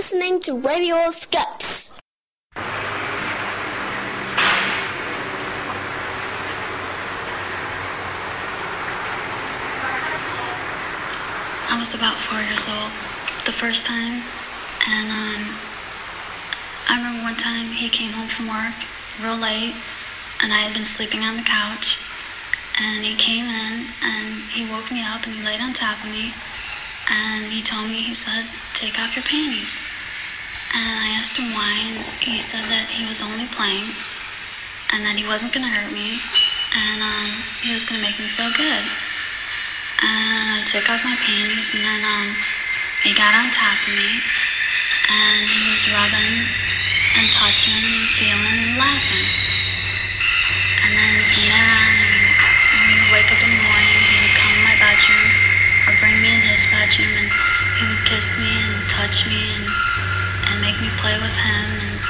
Listening to Radio Scuts. I was about four years old the first time, and um, I remember one time he came home from work real late, and I had been sleeping on the couch, and he came in and he woke me up and he laid on top of me, and he told me he said, "Take off your panties," and I asked him why, and he said that he was only playing, and that he wasn't gonna hurt me, and um, he was gonna make me feel good. And I took off my panties and then um, he got on top of me and he was rubbing and touching and feeling and laughing. And then from there on, when we would wake up in the morning, he would come to my bedroom or bring me in his bedroom and he would kiss me and touch me and make me play with him. And,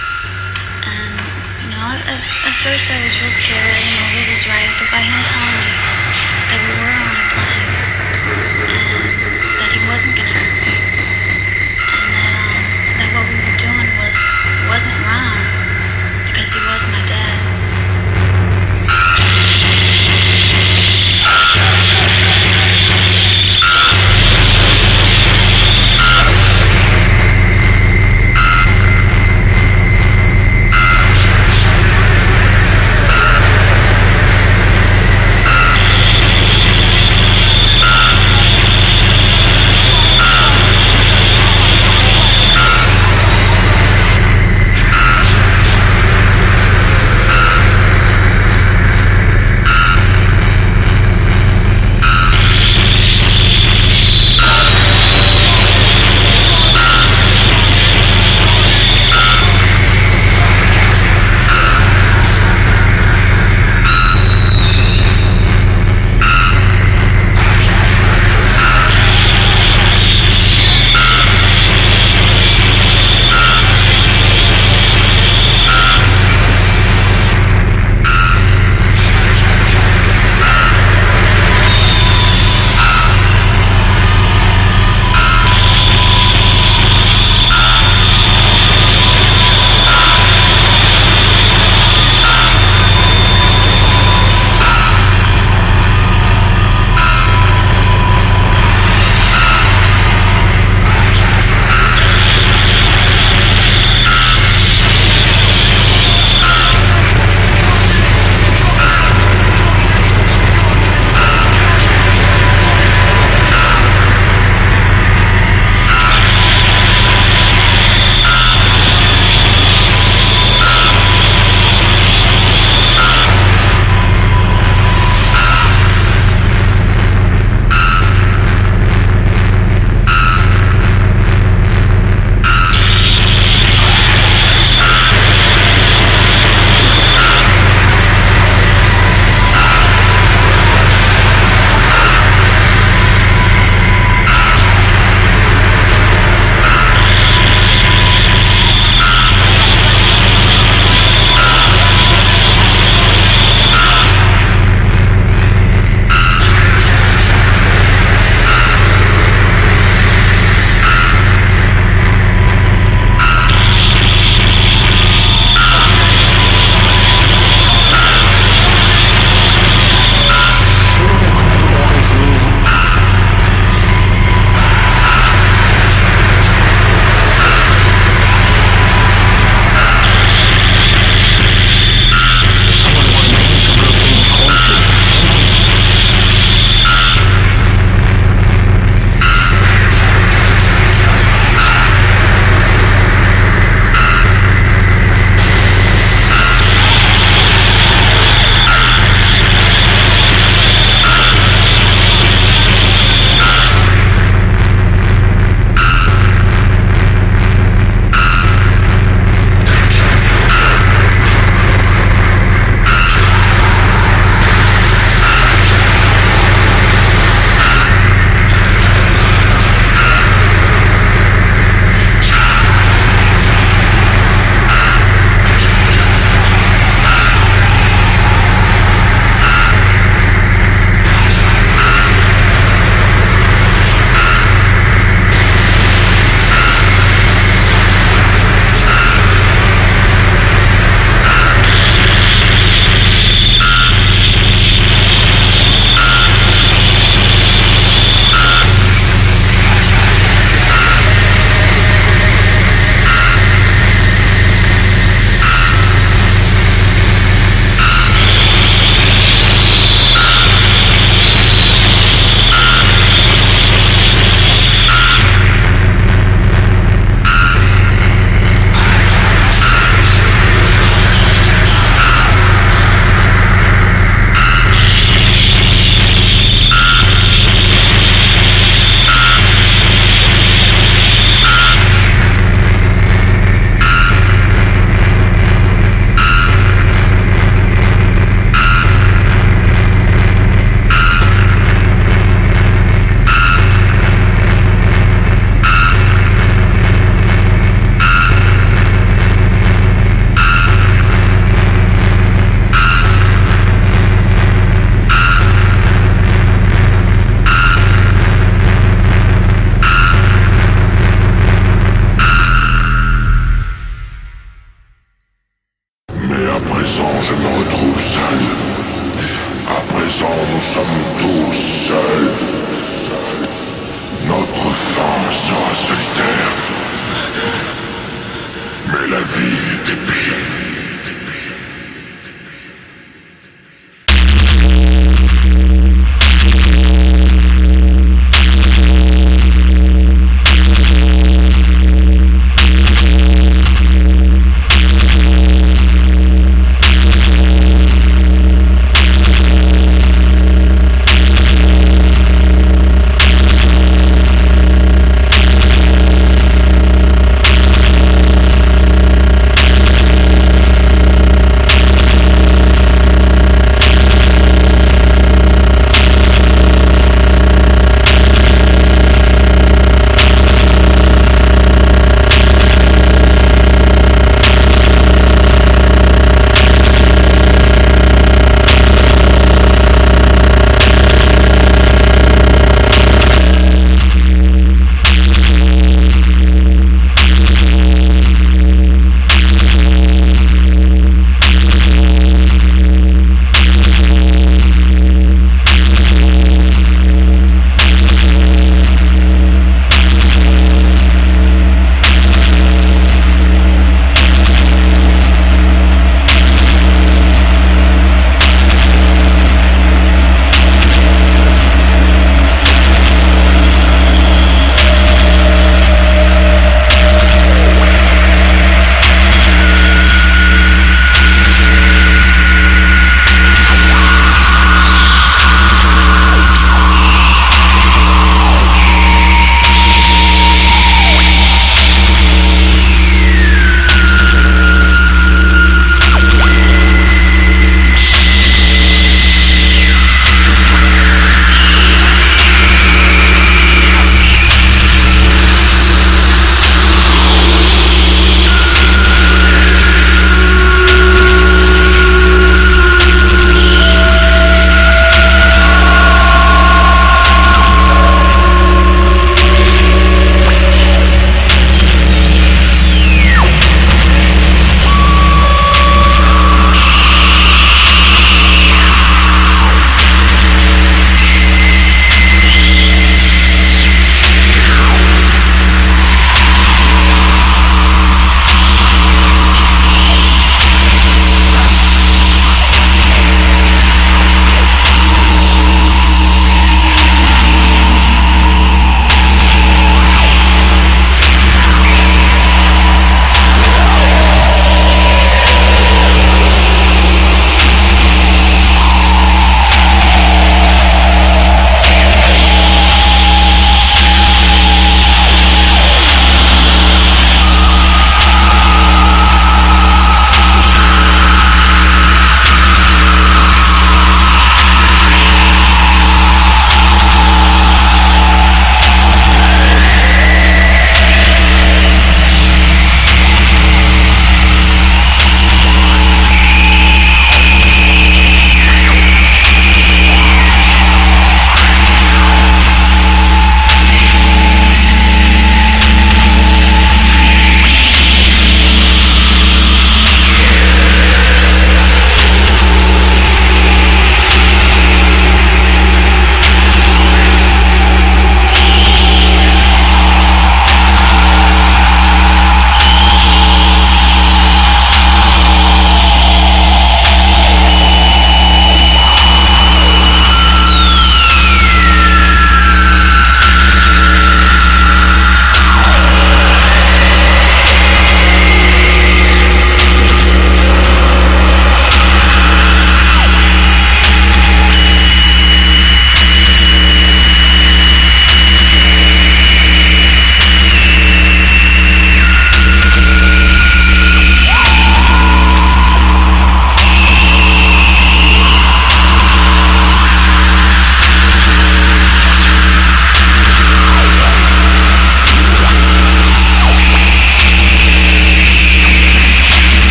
and you know, at, at first I was real scared, I know it was right, but by him telling me that we were only playing, and that he wasn't gonna hurt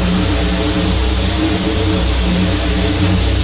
Thank you.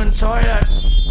Human toilet.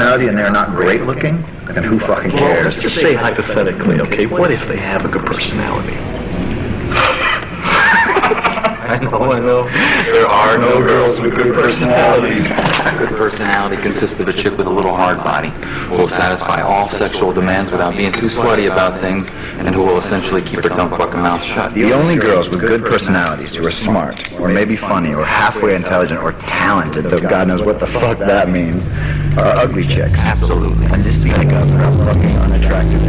personality and they're not great looking, then who fucking cares? Well, let's just say hypothetically, okay, what if they have a good personality? I know, I know. There are no girls with good personalities. Good personality consists of a chick with a little hard body who will satisfy all sexual demands without being too slutty about things and who will essentially keep her dumb fucking mouth shut. The only girls with good personalities who are smart or maybe funny or halfway intelligent or talented, though God knows what the fuck that means, are ugly chicks. Absolutely. And this being a governor, I'm fucking unattractive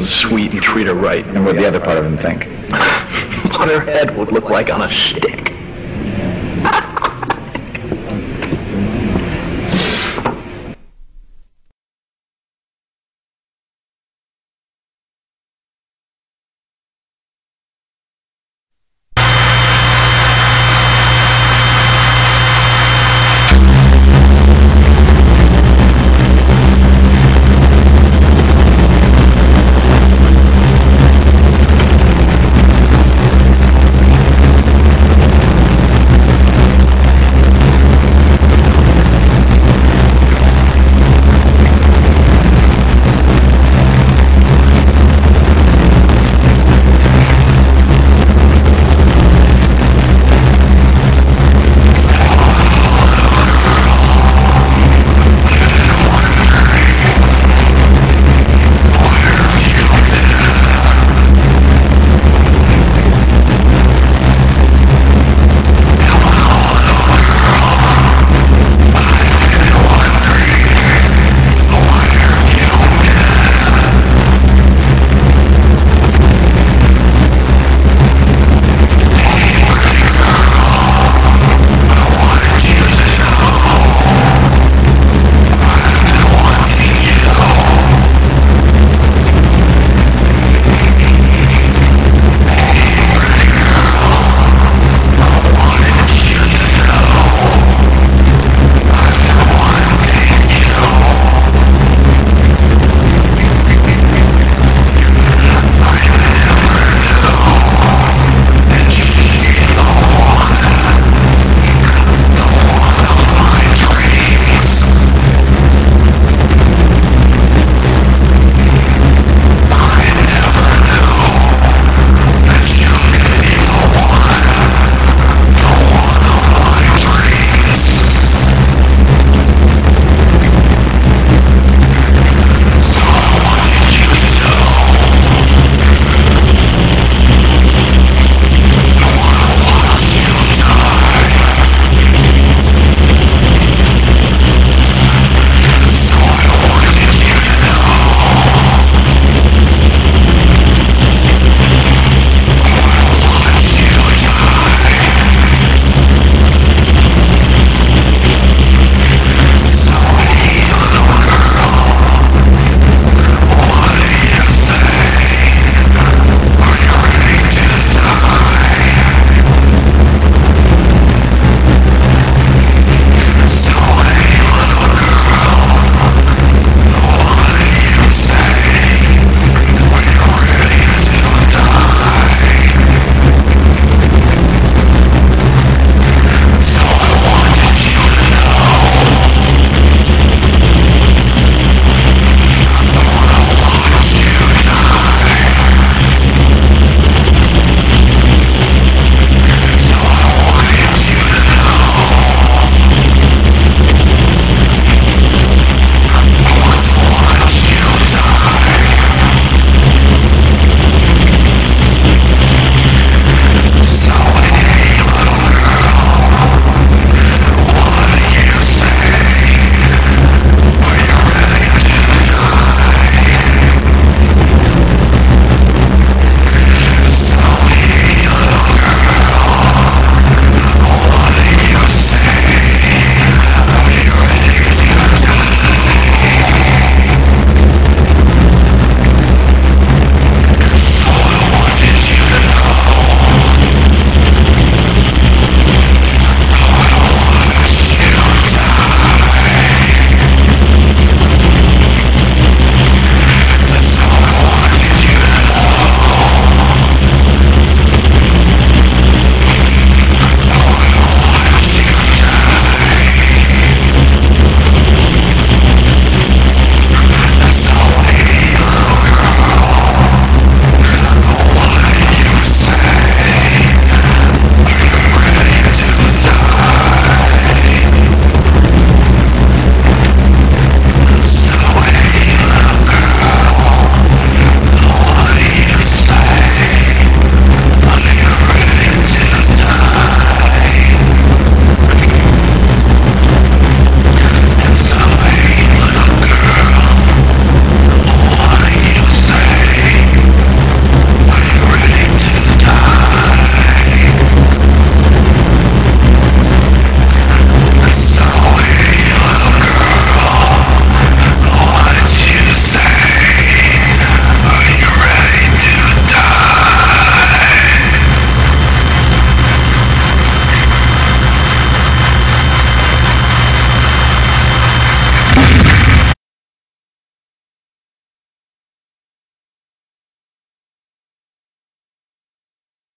and sweet and treat her right. And what the other part of him think? What her head would look like on a stick.